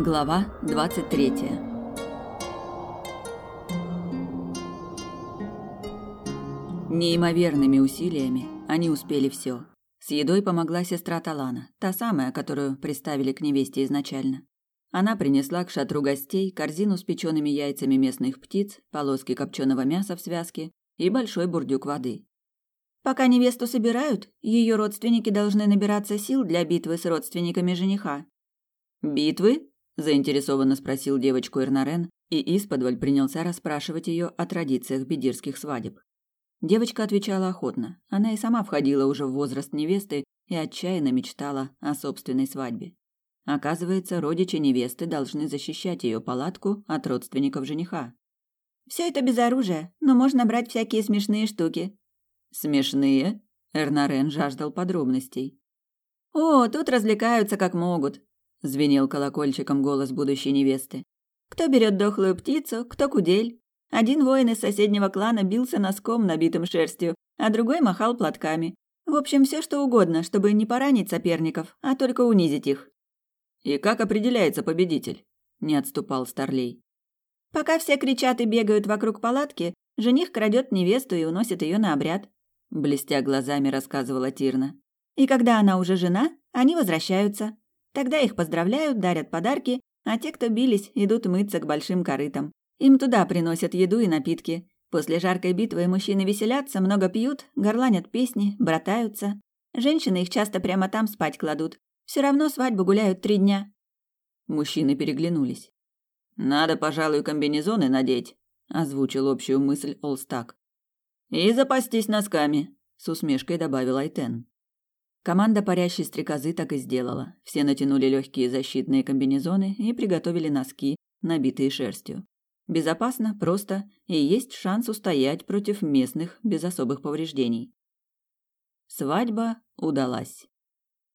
Глава 23. Неимоверными усилиями они успели все. С едой помогла сестра Талана, та самая, которую приставили к невесте изначально. Она принесла к шатру гостей корзину с печеными яйцами местных птиц, полоски копченого мяса в связке и большой бурдюк воды. Пока невесту собирают, ее родственники должны набираться сил для битвы с родственниками жениха. Битвы? Заинтересованно спросил девочку Эрнарен и исподволь принялся расспрашивать ее о традициях бедирских свадеб. Девочка отвечала охотно. Она и сама входила уже в возраст невесты и отчаянно мечтала о собственной свадьбе. Оказывается, родичи невесты должны защищать ее палатку от родственников жениха. Все это без оружия, но можно брать всякие смешные штуки. Смешные? Эрнарен жаждал подробностей. О, тут развлекаются как могут звенел колокольчиком голос будущей невесты. Кто берет дохлую птицу, кто кудель. Один воин из соседнего клана бился носком, набитым шерстью, а другой махал платками. В общем, все что угодно, чтобы не поранить соперников, а только унизить их. И как определяется победитель? Не отступал Старлей. Пока все кричат и бегают вокруг палатки, жених крадет невесту и уносит ее на обряд. Блестя глазами, рассказывала Тирна. И когда она уже жена, они возвращаются. Тогда их поздравляют, дарят подарки, а те, кто бились, идут мыться к большим корытам. Им туда приносят еду и напитки. После жаркой битвы мужчины веселятся, много пьют, горланят песни, братаются. Женщины их часто прямо там спать кладут. Все равно свадьбу гуляют три дня. Мужчины переглянулись. «Надо, пожалуй, комбинезоны надеть», – озвучил общую мысль Олстак. «И запастись носками», – с усмешкой добавил Айтен. Команда парящей стрекозы так и сделала. Все натянули легкие защитные комбинезоны и приготовили носки, набитые шерстью. Безопасно, просто и есть шанс устоять против местных без особых повреждений. Свадьба удалась.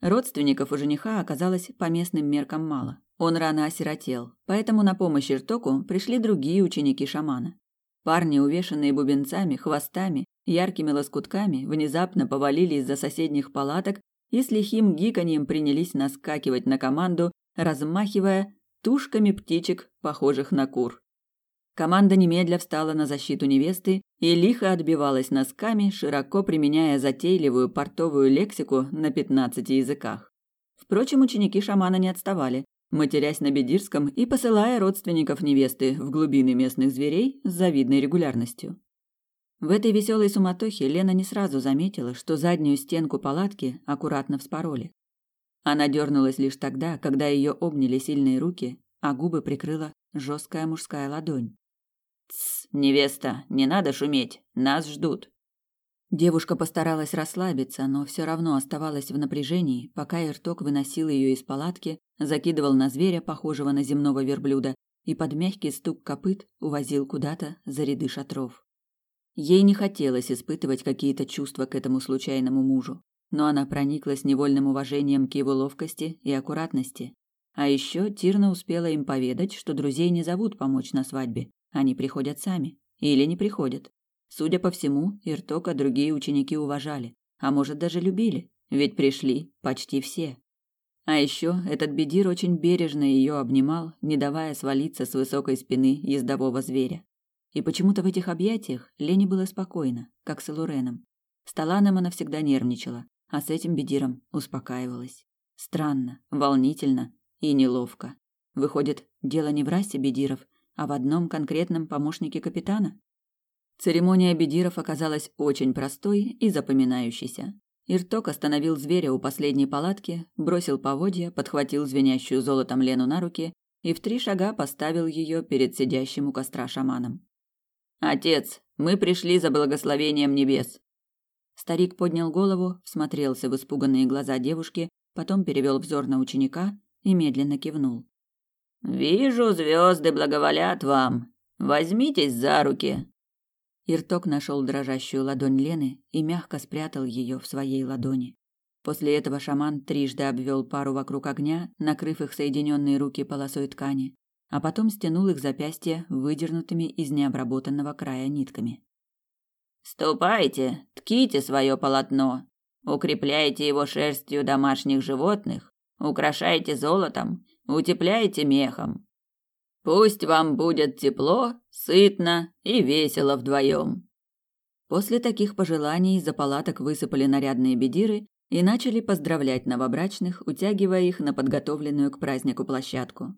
Родственников у жениха оказалось по местным меркам мало. Он рано осиротел, поэтому на помощь Иртоку пришли другие ученики шамана. Парни, увешанные бубенцами, хвостами яркими лоскутками внезапно повалились за соседних палаток и с лихим гиканьем принялись наскакивать на команду, размахивая тушками птичек, похожих на кур. Команда немедля встала на защиту невесты и лихо отбивалась носками, широко применяя затейливую портовую лексику на пятнадцати языках. Впрочем, ученики шамана не отставали, матерясь на бедирском и посылая родственников невесты в глубины местных зверей с завидной регулярностью. В этой веселой суматохе Лена не сразу заметила, что заднюю стенку палатки аккуратно вспороли. Она дернулась лишь тогда, когда ее обняли сильные руки, а губы прикрыла жесткая мужская ладонь. «Тсс, невеста, не надо шуметь, нас ждут». Девушка постаралась расслабиться, но все равно оставалась в напряжении, пока Ирток выносил ее из палатки, закидывал на зверя, похожего на земного верблюда, и под мягкий стук копыт увозил куда-то за ряды шатров. Ей не хотелось испытывать какие-то чувства к этому случайному мужу, но она прониклась невольным уважением к его ловкости и аккуратности. А еще Тирна успела им поведать, что друзей не зовут помочь на свадьбе, они приходят сами. Или не приходят. Судя по всему, Иртока другие ученики уважали, а может даже любили, ведь пришли почти все. А еще этот бедир очень бережно ее обнимал, не давая свалиться с высокой спины ездового зверя. И почему-то в этих объятиях Лене было спокойно, как с Луреном. С Таланом она всегда нервничала, а с этим бедиром успокаивалась. Странно, волнительно и неловко. Выходит, дело не в расе бедиров, а в одном конкретном помощнике капитана? Церемония бедиров оказалась очень простой и запоминающейся. Ирток остановил зверя у последней палатки, бросил поводья, подхватил звенящую золотом Лену на руки и в три шага поставил ее перед сидящим у костра шаманом. Отец, мы пришли за благословением небес. Старик поднял голову, всмотрелся в испуганные глаза девушки, потом перевел взор на ученика и медленно кивнул. Вижу, звезды благоволят вам. Возьмитесь за руки. Ирток нашел дрожащую ладонь Лены и мягко спрятал ее в своей ладони. После этого шаман трижды обвел пару вокруг огня, накрыв их соединенные руки полосой ткани, а потом стянул их запястья выдернутыми из необработанного края нитками. «Ступайте, тките свое полотно, укрепляйте его шерстью домашних животных, украшайте золотом, утепляйте мехом. Пусть вам будет тепло, сытно и весело вдвоем. После таких пожеланий из-за палаток высыпали нарядные бедиры и начали поздравлять новобрачных, утягивая их на подготовленную к празднику площадку.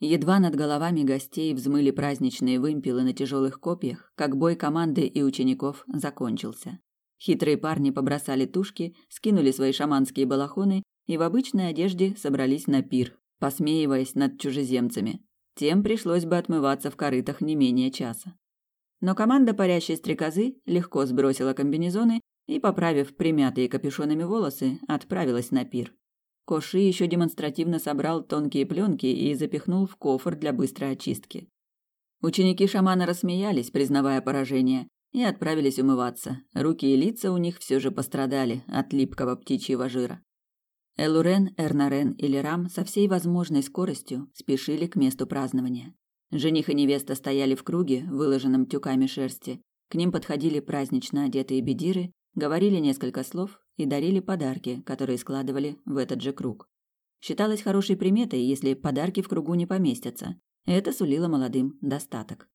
Едва над головами гостей взмыли праздничные вымпелы на тяжелых копьях, как бой команды и учеников закончился. Хитрые парни побросали тушки, скинули свои шаманские балахоны и в обычной одежде собрались на пир, посмеиваясь над чужеземцами. Тем пришлось бы отмываться в корытах не менее часа. Но команда парящей стрекозы легко сбросила комбинезоны и, поправив примятые капюшонами волосы, отправилась на пир. Коши еще демонстративно собрал тонкие пленки и запихнул в кофр для быстрой очистки. Ученики шамана рассмеялись, признавая поражение, и отправились умываться. Руки и лица у них все же пострадали от липкого птичьего жира. Элурен, Эрнарен и Лерам со всей возможной скоростью спешили к месту празднования. Жених и невеста стояли в круге, выложенном тюками шерсти. К ним подходили празднично одетые бедиры, говорили несколько слов и дарили подарки, которые складывали в этот же круг. Считалось хорошей приметой, если подарки в кругу не поместятся. Это сулило молодым достаток.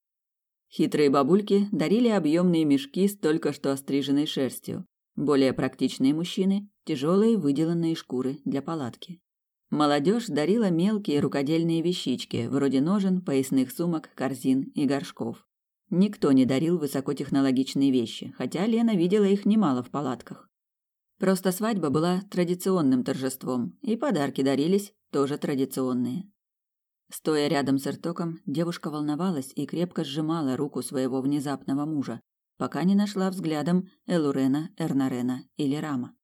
Хитрые бабульки дарили объемные мешки с только что остриженной шерстью. Более практичные мужчины – тяжелые выделанные шкуры для палатки. Молодежь дарила мелкие рукодельные вещички, вроде ножен, поясных сумок, корзин и горшков. Никто не дарил высокотехнологичные вещи, хотя Лена видела их немало в палатках. Просто свадьба была традиционным торжеством, и подарки дарились тоже традиционные. Стоя рядом с Эртоком, девушка волновалась и крепко сжимала руку своего внезапного мужа, пока не нашла взглядом Элурена, Эрнарена или Рама.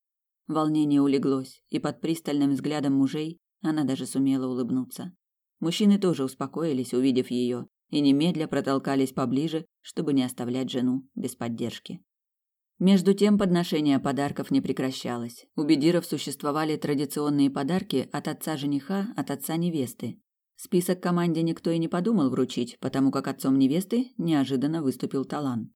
Волнение улеглось, и под пристальным взглядом мужей она даже сумела улыбнуться. Мужчины тоже успокоились, увидев ее, и немедля протолкались поближе, чтобы не оставлять жену без поддержки. Между тем подношение подарков не прекращалось. У бедиров существовали традиционные подарки от отца жениха, от отца невесты. Список команде никто и не подумал вручить, потому как отцом невесты неожиданно выступил Талан.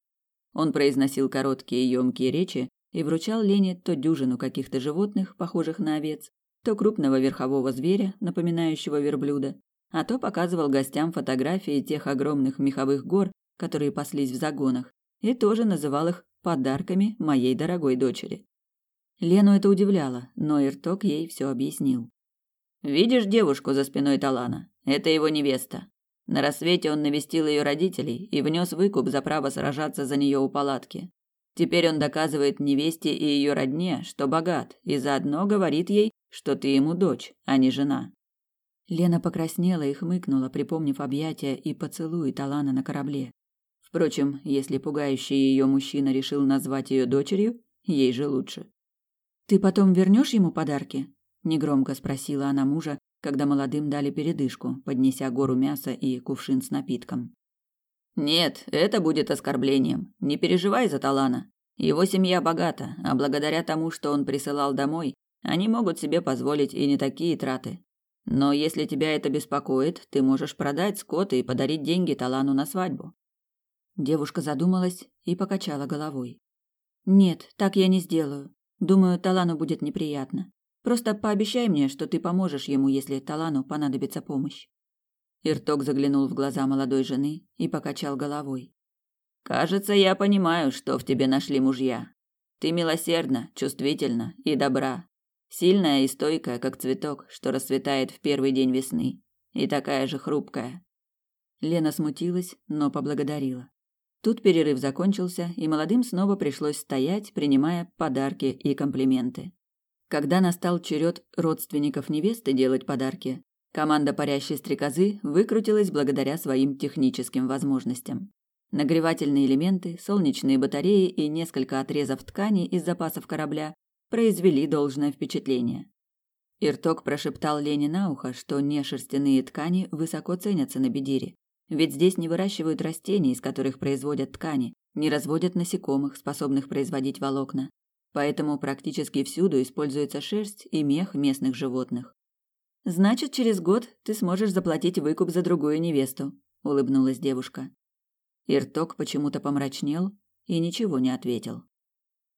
Он произносил короткие емкие речи, и вручал Лене то дюжину каких-то животных, похожих на овец, то крупного верхового зверя, напоминающего верблюда, а то показывал гостям фотографии тех огромных меховых гор, которые паслись в загонах, и тоже называл их подарками моей дорогой дочери. Лену это удивляло, но Ирток ей все объяснил. «Видишь девушку за спиной Талана? Это его невеста. На рассвете он навестил ее родителей и внес выкуп за право сражаться за нее у палатки. Теперь он доказывает невесте и ее родне, что богат, и заодно говорит ей, что ты ему дочь, а не жена. Лена покраснела и хмыкнула, припомнив объятия и поцелуи Талана на корабле. Впрочем, если пугающий ее мужчина решил назвать ее дочерью, ей же лучше. Ты потом вернешь ему подарки? негромко спросила она мужа, когда молодым дали передышку, поднеся гору мяса и кувшин с напитком. Нет, это будет оскорблением. Не переживай за Талана. Его семья богата, а благодаря тому, что он присылал домой, они могут себе позволить и не такие траты. Но если тебя это беспокоит, ты можешь продать скот и подарить деньги Талану на свадьбу. Девушка задумалась и покачала головой. Нет, так я не сделаю. Думаю, Талану будет неприятно. Просто пообещай мне, что ты поможешь ему, если Талану понадобится помощь. Ирток заглянул в глаза молодой жены и покачал головой. Кажется, я понимаю, что в тебе нашли мужья. Ты милосердна, чувствительна и добра. Сильная и стойкая, как цветок, что расцветает в первый день весны, и такая же хрупкая. Лена смутилась, но поблагодарила. Тут перерыв закончился, и молодым снова пришлось стоять, принимая подарки и комплименты. Когда настал черед родственников невесты делать подарки, Команда парящей стрекозы выкрутилась благодаря своим техническим возможностям. Нагревательные элементы, солнечные батареи и несколько отрезов ткани из запасов корабля произвели должное впечатление. Ирток прошептал Лене на ухо, что нешерстяные ткани высоко ценятся на Бедире. Ведь здесь не выращивают растений, из которых производят ткани, не разводят насекомых, способных производить волокна. Поэтому практически всюду используется шерсть и мех местных животных. Значит, через год ты сможешь заплатить выкуп за другую невесту, улыбнулась девушка. Ирток почему-то помрачнел и ничего не ответил.